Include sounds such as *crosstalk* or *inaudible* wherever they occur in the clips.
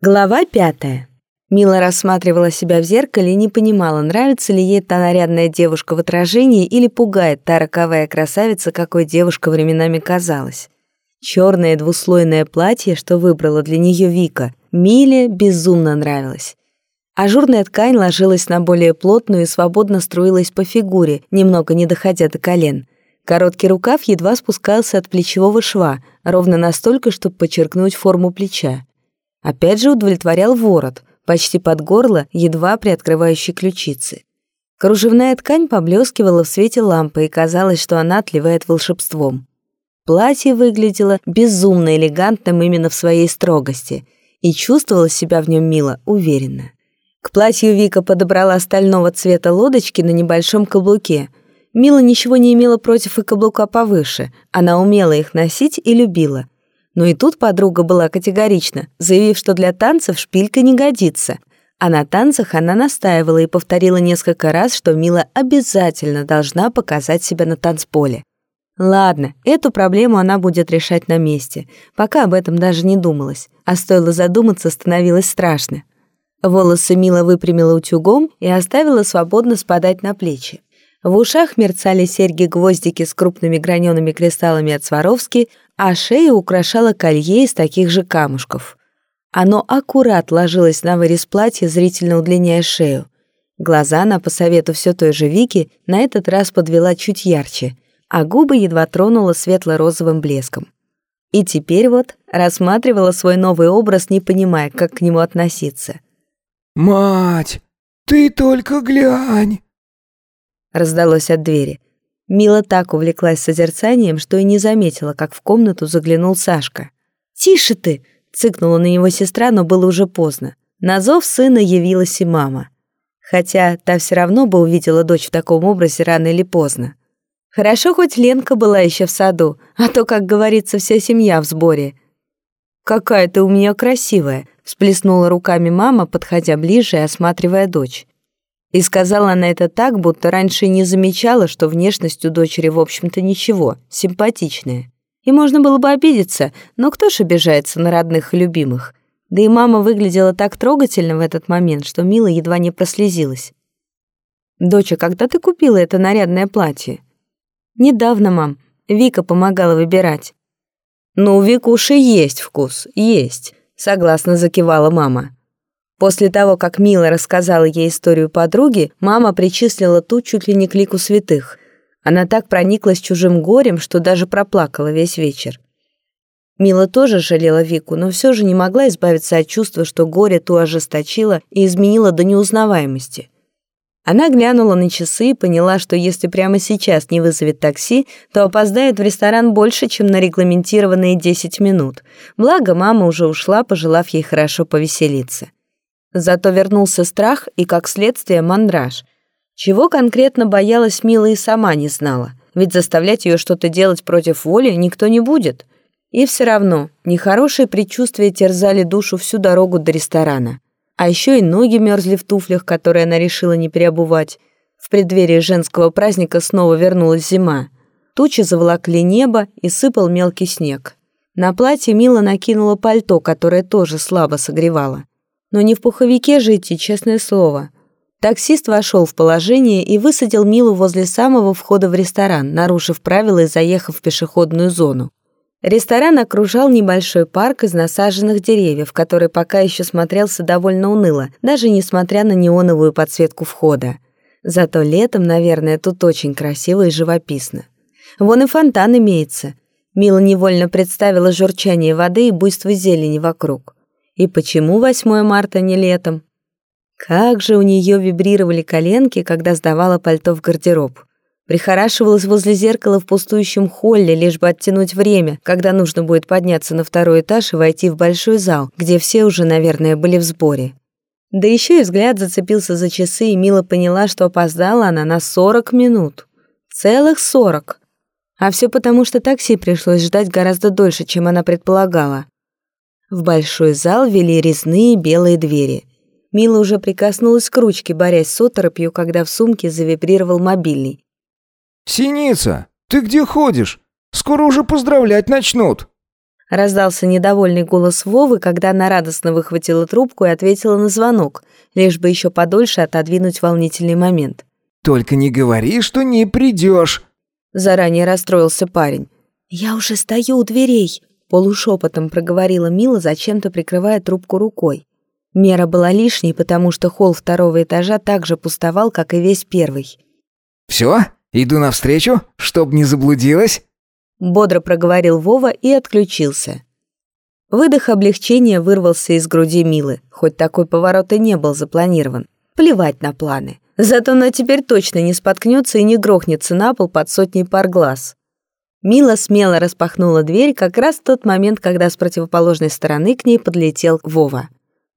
Глава пятая. Мила рассматривала себя в зеркале и не понимала, нравится ли ей та нарядная девушка в отражении или пугает та роковая красавица, какой девушка временами казалась. Черное двуслойное платье, что выбрала для нее Вика, Миле безумно нравилось. Ажурная ткань ложилась на более плотную и свободно струилась по фигуре, немного не доходя до колен. Короткий рукав едва спускался от плечевого шва, ровно настолько, чтобы подчеркнуть форму плеча. Опять же удовлетворял ворот, почти под горло, едва приоткрывающий ключицы. Кружевная ткань поблескивала в свете лампы, и казалось, что она отливает волшебством. Платье выглядело безумно элегантным именно в своей строгости, и чувствовала себя в нем мило, уверенно. К платью Вика подобрала стального цвета лодочки на небольшом каблуке. Мила ничего не имела против и каблука повыше, она умела их носить и любила — но и тут подруга была категорична, заявив, что для танцев шпилька не годится. А на танцах она настаивала и повторила несколько раз, что Мила обязательно должна показать себя на танцполе. Ладно, эту проблему она будет решать на месте. Пока об этом даже не думалось. А стоило задуматься, становилось страшно. Волосы Мила выпрямила утюгом и оставила свободно спадать на плечи. В ушах мерцали серьги-гвоздики с крупными гранеными кристаллами от Сваровски, а шею украшало колье из таких же камушков. Оно аккурат ложилось на вырез платья, зрительно удлиняя шею. Глаза она, по совету все той же Вики, на этот раз подвела чуть ярче, а губы едва тронула светло-розовым блеском. И теперь вот рассматривала свой новый образ, не понимая, как к нему относиться. «Мать, ты только глянь!» Раздалось от двери. Мила так увлеклась созерцанием, что и не заметила, как в комнату заглянул Сашка. «Тише ты!» — цыкнула на него сестра, но было уже поздно. На зов сына явилась и мама. Хотя та все равно бы увидела дочь в таком образе рано или поздно. Хорошо, хоть Ленка была еще в саду, а то, как говорится, вся семья в сборе. «Какая ты у меня красивая!» — всплеснула руками мама, подходя ближе и осматривая дочь. И сказала она это так, будто раньше не замечала, что внешность у дочери, в общем-то, ничего, симпатичная. И можно было бы обидеться, но кто ж обижается на родных и любимых? Да и мама выглядела так трогательно в этот момент, что Мила едва не прослезилась. «Доча, когда ты купила это нарядное платье?» «Недавно, мам. Вика помогала выбирать». «Ну, у Викуши есть вкус, есть», — согласно закивала мама. После того, как Мила рассказала ей историю подруги, мама причислила ту чуть ли не к лику святых. Она так прониклась чужим горем, что даже проплакала весь вечер. Мила тоже жалела Вику, но все же не могла избавиться от чувства, что горе ту ожесточило и изменило до неузнаваемости. Она глянула на часы и поняла, что если прямо сейчас не вызовет такси, то опоздает в ресторан больше, чем на регламентированные 10 минут. Благо, мама уже ушла, пожелав ей хорошо повеселиться. Зато вернулся страх и, как следствие, мандраж. Чего конкретно боялась Мила и сама не знала, ведь заставлять ее что-то делать против воли никто не будет. И все равно нехорошие предчувствия терзали душу всю дорогу до ресторана. А еще и ноги мерзли в туфлях, которые она решила не переобувать. В преддверии женского праздника снова вернулась зима. Тучи заволокли небо и сыпал мелкий снег. На платье Мила накинула пальто, которое тоже слабо согревало. Но не в пуховике же идти, честное слово. Таксист вошел в положение и высадил Милу возле самого входа в ресторан, нарушив правила и заехав в пешеходную зону. Ресторан окружал небольшой парк из насаженных деревьев, который пока еще смотрелся довольно уныло, даже несмотря на неоновую подсветку входа. Зато летом, наверное, тут очень красиво и живописно. Вон и фонтан имеется. Мила невольно представила журчание воды и буйство зелени вокруг. И почему 8 марта не летом? Как же у нее вибрировали коленки, когда сдавала пальто в гардероб. Прихорашивалась возле зеркала в пустующем холле, лишь бы оттянуть время, когда нужно будет подняться на второй этаж и войти в большой зал, где все уже, наверное, были в сборе. Да еще и взгляд зацепился за часы, и Мила поняла, что опоздала она на 40 минут. Целых 40. А все потому, что такси пришлось ждать гораздо дольше, чем она предполагала. В большой зал вели резные белые двери. Мила уже прикоснулась к ручке, борясь с оторопью, когда в сумке завибрировал мобильный. «Синица, ты где ходишь? Скоро уже поздравлять начнут!» Раздался недовольный голос Вовы, когда она радостно выхватила трубку и ответила на звонок, лишь бы еще подольше отодвинуть волнительный момент. «Только не говори, что не придешь!» Заранее расстроился парень. «Я уже стою у дверей», — полушепотом проговорила Мила, зачем-то прикрывая трубку рукой. Мера была лишней, потому что холл второго этажа также пустовал, как и весь первый. «Все? Иду навстречу, чтоб не заблудилась?» Бодро проговорил Вова и отключился. Выдох облегчения вырвался из груди Милы, хоть такой поворот и не был запланирован. Плевать на планы. Зато она теперь точно не споткнется и не грохнется на пол под сотней пар глаз. Мила смело распахнула дверь как раз в тот момент, когда с противоположной стороны к ней подлетел Вова.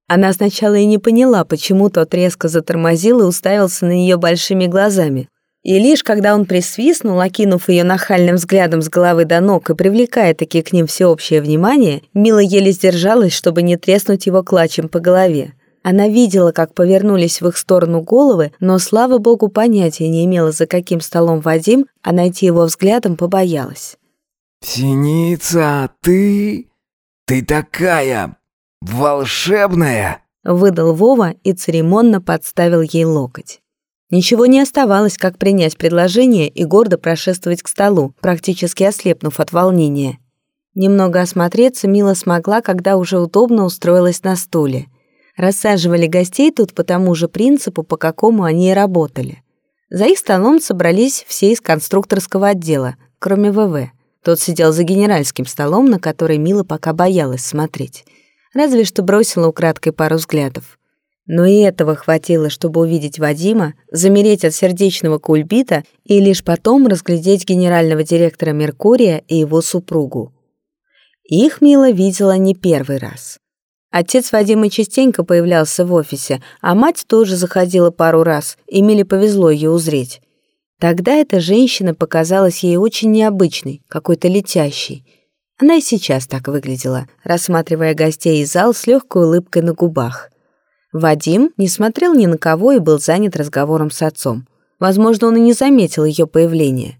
Она сначала и не поняла, почему тот резко затормозил и уставился на нее большими глазами. И лишь когда он присвистнул, окинув ее нахальным взглядом с головы до ног и привлекая таки к ним всеобщее внимание, Мила еле сдержалась, чтобы не треснуть его клачем по голове. Она видела, как повернулись в их сторону головы, но, слава богу, понятия не имела, за каким столом Вадим, а найти его взглядом побоялась. «Синица, ты... ты такая... волшебная!» Выдал Вова и церемонно подставил ей локоть. Ничего не оставалось, как принять предложение и гордо прошествовать к столу, практически ослепнув от волнения. Немного осмотреться Мила смогла, когда уже удобно устроилась на стуле. Рассаживали гостей тут по тому же принципу, по какому они и работали. За их столом собрались все из конструкторского отдела, кроме ВВ. Тот сидел за генеральским столом, на который Мила пока боялась смотреть. Разве что бросила украдкой пару взглядов. Но и этого хватило, чтобы увидеть Вадима, замереть от сердечного кульбита и лишь потом разглядеть генерального директора Меркурия и его супругу. Их Мила видела не первый раз. Отец Вадима частенько появлялся в офисе, а мать тоже заходила пару раз, и Миле повезло ее узреть. Тогда эта женщина показалась ей очень необычной, какой-то летящей. Она и сейчас так выглядела, рассматривая гостей и зал с легкой улыбкой на губах. Вадим не смотрел ни на кого и был занят разговором с отцом. Возможно, он и не заметил ее появления.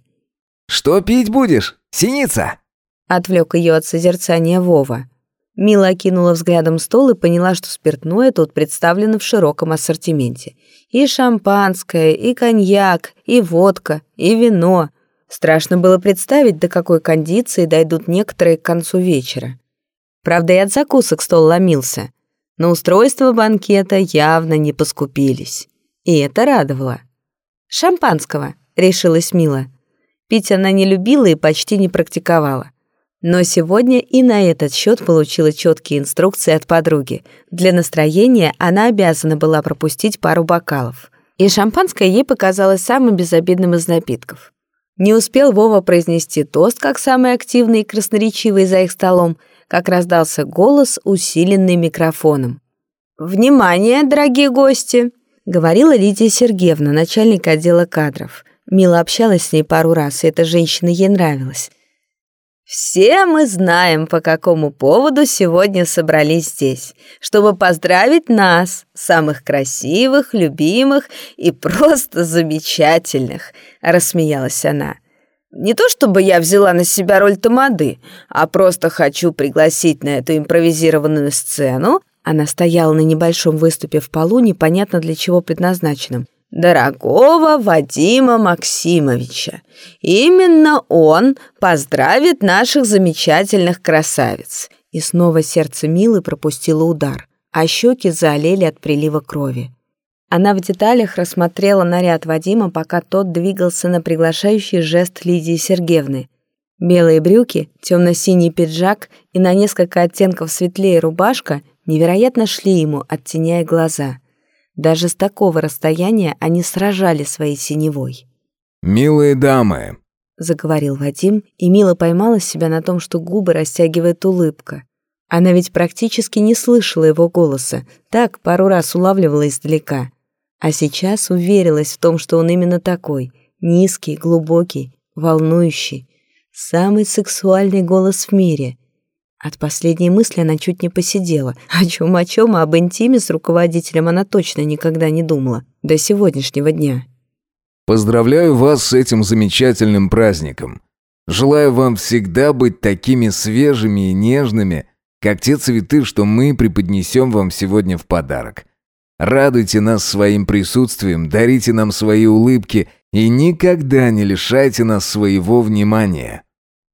«Что пить будешь, синица?» Отвлек ее от созерцания Вова. Мила окинула взглядом стол и поняла, что спиртное тут представлено в широком ассортименте. И шампанское, и коньяк, и водка, и вино. Страшно было представить, до какой кондиции дойдут некоторые к концу вечера. Правда, и от закусок стол ломился. На устройство банкета явно не поскупились. И это радовало. «Шампанского», — решилась Мила. Пить она не любила и почти не практиковала. Но сегодня и на этот счет получила четкие инструкции от подруги. Для настроения она обязана была пропустить пару бокалов. И шампанское ей показалось самым безобидным из напитков. Не успел Вова произнести тост, как самый активный и красноречивый за их столом — как раздался голос, усиленный микрофоном. «Внимание, дорогие гости!» — говорила Лидия Сергеевна, начальник отдела кадров. Мила общалась с ней пару раз, и эта женщина ей нравилась. Все мы знаем, по какому поводу сегодня собрались здесь, чтобы поздравить нас, самых красивых, любимых и просто замечательных, рассмеялась она. Не то чтобы я взяла на себя роль тамады, а просто хочу пригласить на эту импровизированную сцену. Она стояла на небольшом выступе в полу, непонятно для чего предназначенном. Дорогого Вадима Максимовича. Именно он поздравит наших замечательных красавиц. И снова сердце Милы пропустило удар, а щеки заолели от прилива крови. Она в деталях рассмотрела наряд Вадима, пока тот двигался на приглашающий жест Лидии Сергеевны. Белые брюки, темно-синий пиджак и на несколько оттенков светлее рубашка невероятно шли ему, оттеняя глаза. Даже с такого расстояния они сражали своей синевой. «Милые дамы», — заговорил Вадим, и Мила поймала себя на том, что губы растягивает улыбка. Она ведь практически не слышала его голоса, так пару раз улавливала издалека — а сейчас уверилась в том, что он именно такой, низкий, глубокий, волнующий, самый сексуальный голос в мире. От последней мысли она чуть не посидела. *laughs* О чем о чем, а об интиме с руководителем она точно никогда не думала. До сегодняшнего дня. «Поздравляю вас с этим замечательным праздником. Желаю вам всегда быть такими свежими и нежными, как те цветы, что мы преподнесем вам сегодня в подарок. Радуйте нас своим присутствием, дарите нам свои улыбки и никогда не лишайте нас своего внимания».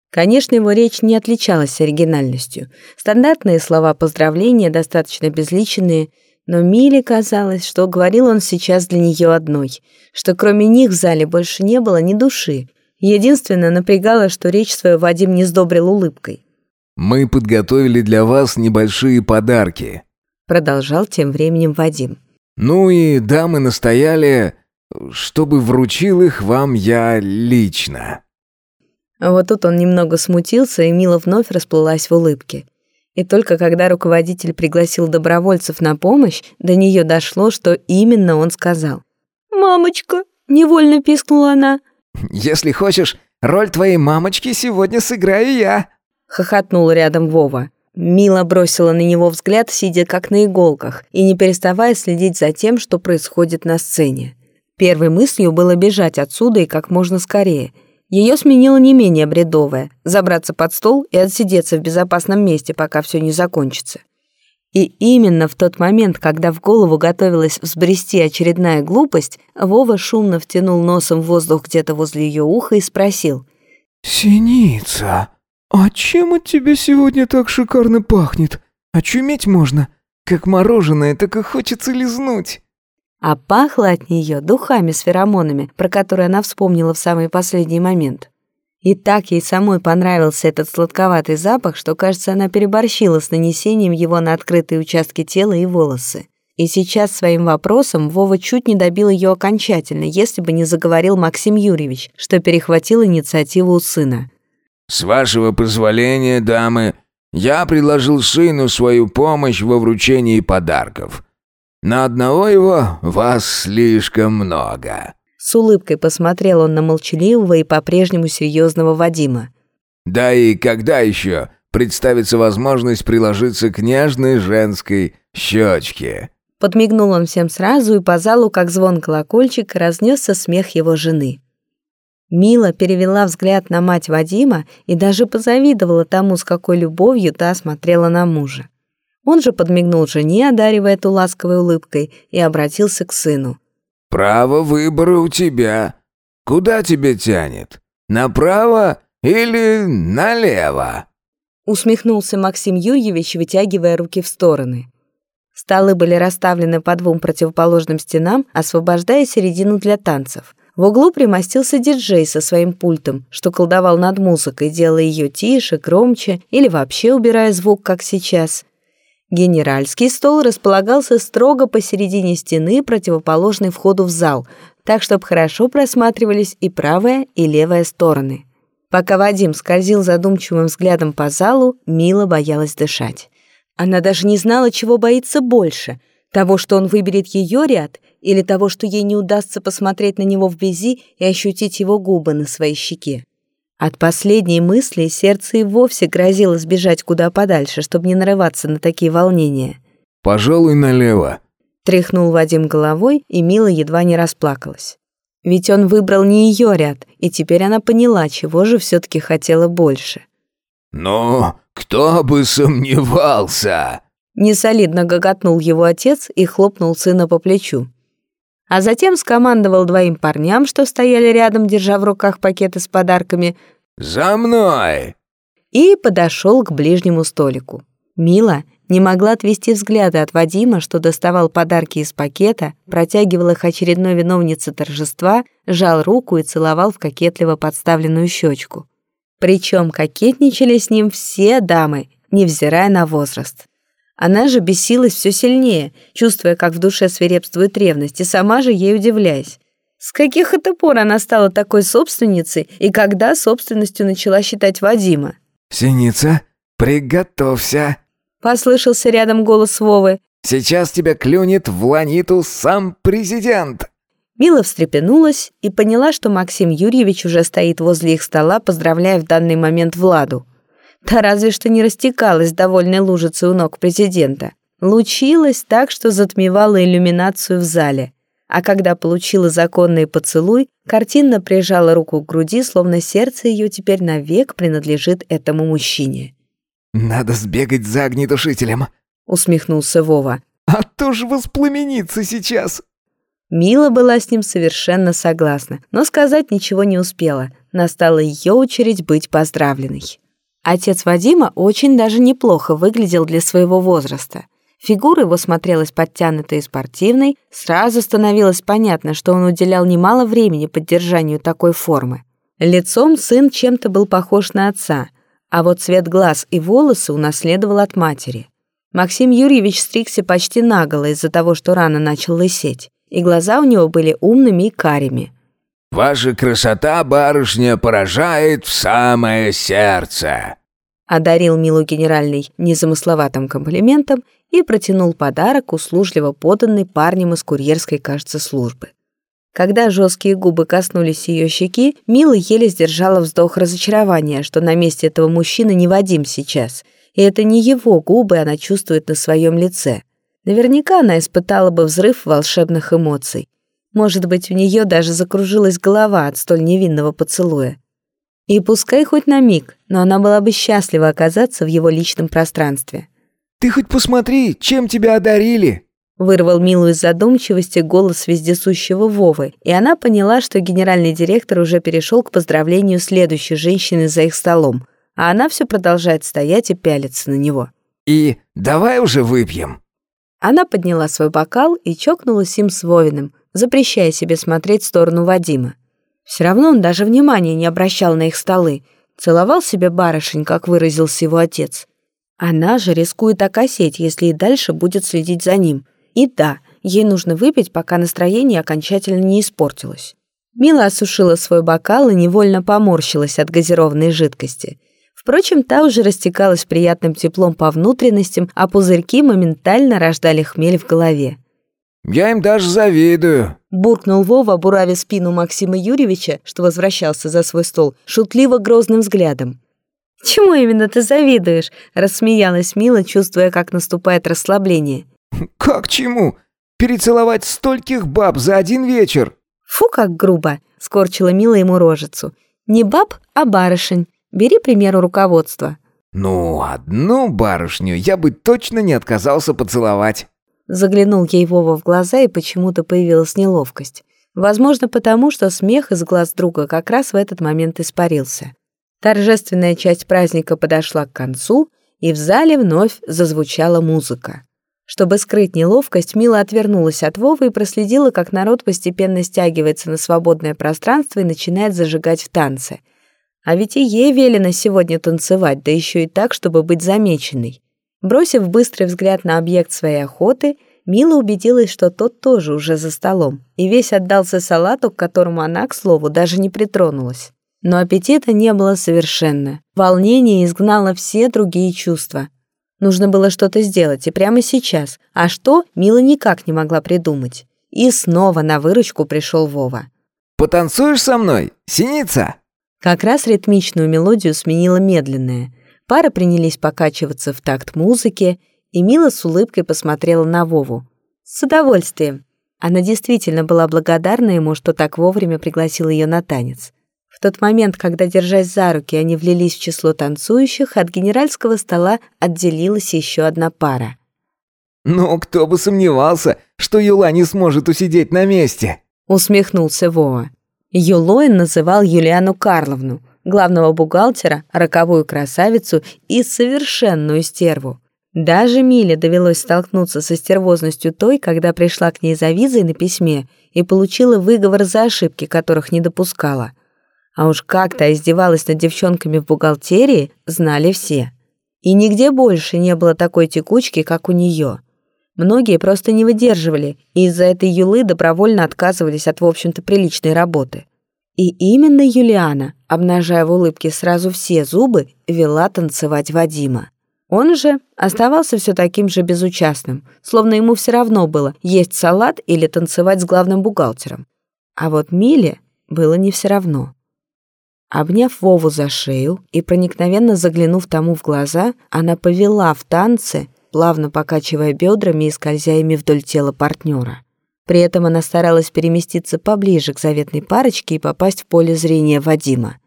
Конечно, его речь не отличалась оригинальностью. Стандартные слова поздравления, достаточно безличные, но Миле казалось, что говорил он сейчас для нее одной, что кроме них в зале больше не было ни души. Единственное напрягало, что речь свою Вадим не сдобрил улыбкой. «Мы подготовили для вас небольшие подарки», продолжал тем временем Вадим. «Ну и дамы настояли, чтобы вручил их вам я лично». Вот тут он немного смутился, и Мила вновь расплылась в улыбке. И только когда руководитель пригласил добровольцев на помощь, до нее дошло, что именно он сказал. «Мамочка!» — невольно пискнула она. «Если хочешь, роль твоей мамочки сегодня сыграю я!» — хохотнул рядом Вова. Мила бросила на него взгляд, сидя как на иголках, и не переставая следить за тем, что происходит на сцене. Первой мыслью было бежать отсюда и как можно скорее — ее сменила не менее бредовая – забраться под стол и отсидеться в безопасном месте, пока все не закончится. И именно в тот момент, когда в голову готовилась взбрести очередная глупость, Вова шумно втянул носом воздух где-то возле ее уха и спросил. «Синица, а чем от тебя сегодня так шикарно пахнет? Очуметь можно. Как мороженое, так и хочется лизнуть» а пахло от нее духами с феромонами, про которые она вспомнила в самый последний момент. И так ей самой понравился этот сладковатый запах, что, кажется, она переборщила с нанесением его на открытые участки тела и волосы. И сейчас своим вопросом Вова чуть не добил ее окончательно, если бы не заговорил Максим Юрьевич, что перехватил инициативу у сына. «С вашего позволения, дамы, я предложил сыну свою помощь во вручении подарков. На одного его вас слишком много». С улыбкой посмотрел он на молчаливого и по-прежнему серьезного Вадима. «Да и когда еще представится возможность приложиться к нежной женской щечке?» Подмигнул он всем сразу, и по залу, как звон колокольчик, разнесся смех его жены. Мила перевела взгляд на мать Вадима и даже позавидовала тому, с какой любовью та смотрела на мужа. Он же подмигнул жене, одаривая эту ласковой улыбкой, и обратился к сыну. «Право выбора у тебя. Куда тебя тянет? Направо или налево?» Усмехнулся Максим Юрьевич, вытягивая руки в стороны. Столы были расставлены по двум противоположным стенам, освобождая середину для танцев. В углу примостился диджей со своим пультом, что колдовал над музыкой, делая ее тише, громче или вообще убирая звук, как сейчас. Генеральский стол располагался строго посередине стены, противоположной входу в зал, так, чтобы хорошо просматривались и правая, и левая стороны. Пока Вадим скользил задумчивым взглядом по залу, Мила боялась дышать. Она даже не знала, чего боится больше — того, что он выберет ее ряд, или того, что ей не удастся посмотреть на него вблизи и ощутить его губы на своей щеке. От последней мысли сердце и вовсе грозило сбежать куда подальше, чтобы не нарываться на такие волнения. «Пожалуй, налево», — тряхнул Вадим головой, и Мила едва не расплакалась. Ведь он выбрал не ее ряд, и теперь она поняла, чего же все таки хотела больше. «Ну, кто бы сомневался!» Несолидно гоготнул его отец и хлопнул сына по плечу а затем скомандовал двоим парням, что стояли рядом, держа в руках пакеты с подарками «За мной!» и подошел к ближнему столику. Мила не могла отвести взгляды от Вадима, что доставал подарки из пакета, протягивал их очередной виновнице торжества, жал руку и целовал в кокетливо подставленную щечку. Причем кокетничали с ним все дамы, невзирая на возраст. Она же бесилась все сильнее, чувствуя, как в душе свирепствует ревность, и сама же ей удивляясь. С каких это пор она стала такой собственницей и когда собственностью начала считать Вадима? «Синица, приготовься!» Послышался рядом голос Вовы. «Сейчас тебя клюнет в ланиту сам президент!» Мила встрепенулась и поняла, что Максим Юрьевич уже стоит возле их стола, поздравляя в данный момент Владу. Та разве что не растекалась довольной лужицей у ног президента. Лучилась так, что затмевала иллюминацию в зале. а когда получила законный поцелуй, картинно прижала руку к груди, словно сердце ее теперь навек принадлежит этому мужчине. «Надо сбегать за огнетушителем», — усмехнулся Вова. «А то ж воспламенится сейчас». Мила была с ним совершенно согласна, но сказать ничего не успела. Настала ее очередь быть поздравленной. Отец Вадима очень даже неплохо выглядел для своего возраста. Фигура его смотрелась подтянутой и спортивной, сразу становилось понятно, что он уделял немало времени поддержанию такой формы. Лицом сын чем-то был похож на отца, а вот цвет глаз и волосы унаследовал от матери. Максим Юрьевич стригся почти наголо из-за того, что рано начал лысеть, и глаза у него были умными и карими. «Ваша красота, барышня, поражает в самое сердце!» одарил Милу генеральный незамысловатым комплиментом и протянул подарок, услужливо поданный парнем из курьерской, кажется, службы. Когда жесткие губы коснулись ее щеки, Мила еле сдержала вздох разочарования, что на месте этого мужчины не Вадим сейчас, и это не его губы она чувствует на своем лице. Наверняка она испытала бы взрыв волшебных эмоций. Может быть, у нее даже закружилась голова от столь невинного поцелуя. И пускай хоть на миг, но она была бы счастлива оказаться в его личном пространстве. «Ты хоть посмотри, чем тебя одарили!» Вырвал Милу из задумчивости голос вездесущего Вовы, и она поняла, что генеральный директор уже перешел к поздравлению следующей женщины за их столом, а она все продолжает стоять и пялиться на него. «И давай уже выпьем!» Она подняла свой бокал и чокнулась им с Вовиным, запрещая себе смотреть в сторону Вадима. Все равно он даже внимания не обращал на их столы. Целовал себе барышень, как выразился его отец. Она же рискует окосеть, если и дальше будет следить за ним. И да, ей нужно выпить, пока настроение окончательно не испортилось. Мила осушила свой бокал и невольно поморщилась от газированной жидкости. Впрочем, та уже растекалась приятным теплом по внутренностям, а пузырьки моментально рождали хмель в голове. «Я им даже завидую», — буркнул Вова, буравя спину Максима Юрьевича, что возвращался за свой стол, шутливо грозным взглядом. «Чему именно ты завидуешь?» — рассмеялась Мила, чувствуя, как наступает расслабление. «Как чему? Перецеловать стольких баб за один вечер?» «Фу, как грубо!» — скорчила Мила ему рожицу. «Не баб, а барышень. Бери примеру руководства». «Ну, одну барышню я бы точно не отказался поцеловать». Заглянул ей Вова в глаза, и почему-то появилась неловкость. Возможно, потому что смех из глаз друга как раз в этот момент испарился. Торжественная часть праздника подошла к концу, и в зале вновь зазвучала музыка. Чтобы скрыть неловкость, Мила отвернулась от Вовы и проследила, как народ постепенно стягивается на свободное пространство и начинает зажигать в танце. А ведь и ей велено сегодня танцевать, да еще и так, чтобы быть замеченной. Бросив быстрый взгляд на объект своей охоты, Мила убедилась, что тот тоже уже за столом, и весь отдался салату, к которому она, к слову, даже не притронулась. Но аппетита не было совершенно. Волнение изгнало все другие чувства. Нужно было что-то сделать, и прямо сейчас. А что, Мила никак не могла придумать. И снова на выручку пришел Вова. «Потанцуешь со мной, синица?» Как раз ритмичную мелодию сменила медленная. Пары принялись покачиваться в такт музыки, и Мила с улыбкой посмотрела на Вову. С удовольствием. Она действительно была благодарна ему, что так вовремя пригласил ее на танец. В тот момент, когда, держась за руки, они влились в число танцующих, от генеральского стола отделилась еще одна пара. «Ну, кто бы сомневался, что Юла не сможет усидеть на месте!» усмехнулся Вова. Юлоин называл Юлиану Карловну, главного бухгалтера, роковую красавицу и совершенную стерву. Даже Миле довелось столкнуться со стервозностью той, когда пришла к ней за визой на письме и получила выговор за ошибки, которых не допускала. А уж как-то издевалась над девчонками в бухгалтерии, знали все. И нигде больше не было такой текучки, как у нее. Многие просто не выдерживали и из-за этой юлы добровольно отказывались от, в общем-то, приличной работы. И именно Юлиана, обнажая в улыбке сразу все зубы, вела танцевать Вадима. Он же оставался все таким же безучастным, словно ему все равно было есть салат или танцевать с главным бухгалтером. А вот Миле было не все равно. Обняв Вову за шею и проникновенно заглянув тому в глаза, она повела в танце, плавно покачивая бедрами и скользя ими вдоль тела партнера. При этом она старалась переместиться поближе к заветной парочке и попасть в поле зрения Вадима.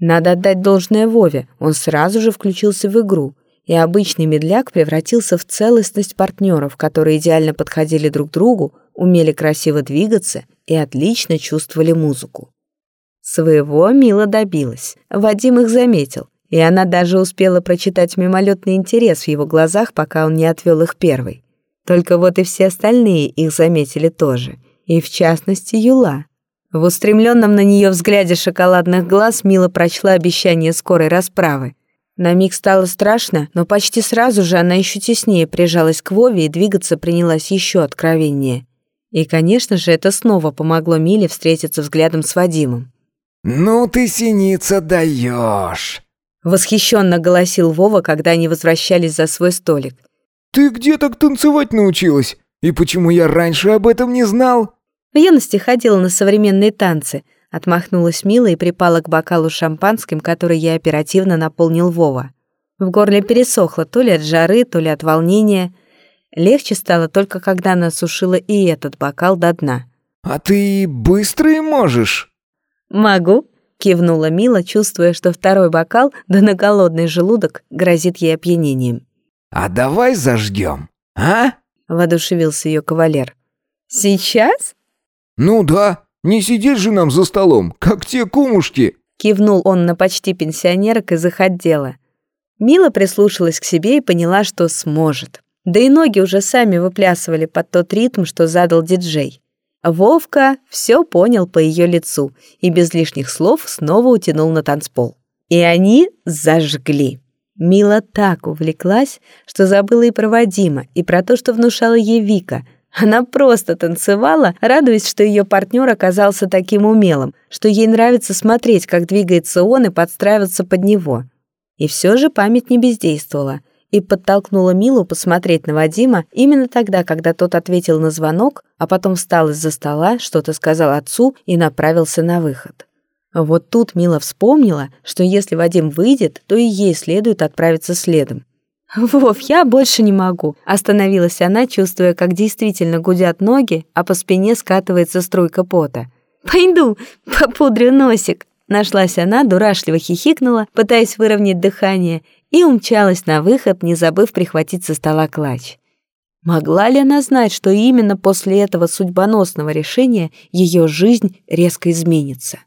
Надо отдать должное Вове, он сразу же включился в игру, и обычный медляк превратился в целостность партнеров, которые идеально подходили друг другу, умели красиво двигаться и отлично чувствовали музыку. Своего Мила добилась, Вадим их заметил, и она даже успела прочитать мимолетный интерес в его глазах, пока он не отвел их первой. Только вот и все остальные их заметили тоже, и в частности Юла. В устремленном на нее взгляде шоколадных глаз Мила прочла обещание скорой расправы. На миг стало страшно, но почти сразу же она еще теснее прижалась к Вове и двигаться принялась еще откровеннее. И, конечно же, это снова помогло Миле встретиться взглядом с Вадимом. «Ну ты, синица, даешь!» Восхищенно голосил Вова, когда они возвращались за свой столик. «Ты где так танцевать научилась? И почему я раньше об этом не знал?» В юности ходила на современные танцы. Отмахнулась Мила и припала к бокалу шампанским, который я оперативно наполнил Вова. В горле пересохло то ли от жары, то ли от волнения. Легче стало только, когда она осушила и этот бокал до дна. «А ты быстрый можешь?» «Могу», — кивнула Мила, чувствуя, что второй бокал, да на голодный желудок, грозит ей опьянением. «А давай зажгем, а?» — воодушевился ее кавалер. «Сейчас?» «Ну да, не сидеть же нам за столом, как те кумушки!» Кивнул он на почти пенсионерок из их отдела. Мила прислушалась к себе и поняла, что сможет. Да и ноги уже сами выплясывали под тот ритм, что задал диджей. Вовка все понял по ее лицу и без лишних слов снова утянул на танцпол. И они зажгли. Мила так увлеклась, что забыла и про Вадима, и про то, что внушала ей Вика. Она просто танцевала, радуясь, что ее партнер оказался таким умелым, что ей нравится смотреть, как двигается он и подстраиваться под него. И все же память не бездействовала и подтолкнула Милу посмотреть на Вадима именно тогда, когда тот ответил на звонок, а потом встал из-за стола, что-то сказал отцу и направился на выход. Вот тут Мила вспомнила, что если Вадим выйдет, то и ей следует отправиться следом. *laughs* «Вов, я больше не могу», — остановилась она, чувствуя, как действительно гудят ноги, а по спине скатывается струйка пота. «Пойду, *laughs* попудрю носик», — нашлась она, дурашливо хихикнула, пытаясь выровнять дыхание, и умчалась на выход, не забыв прихватить со стола клатч. Могла ли она знать, что именно после этого судьбоносного решения ее жизнь резко изменится?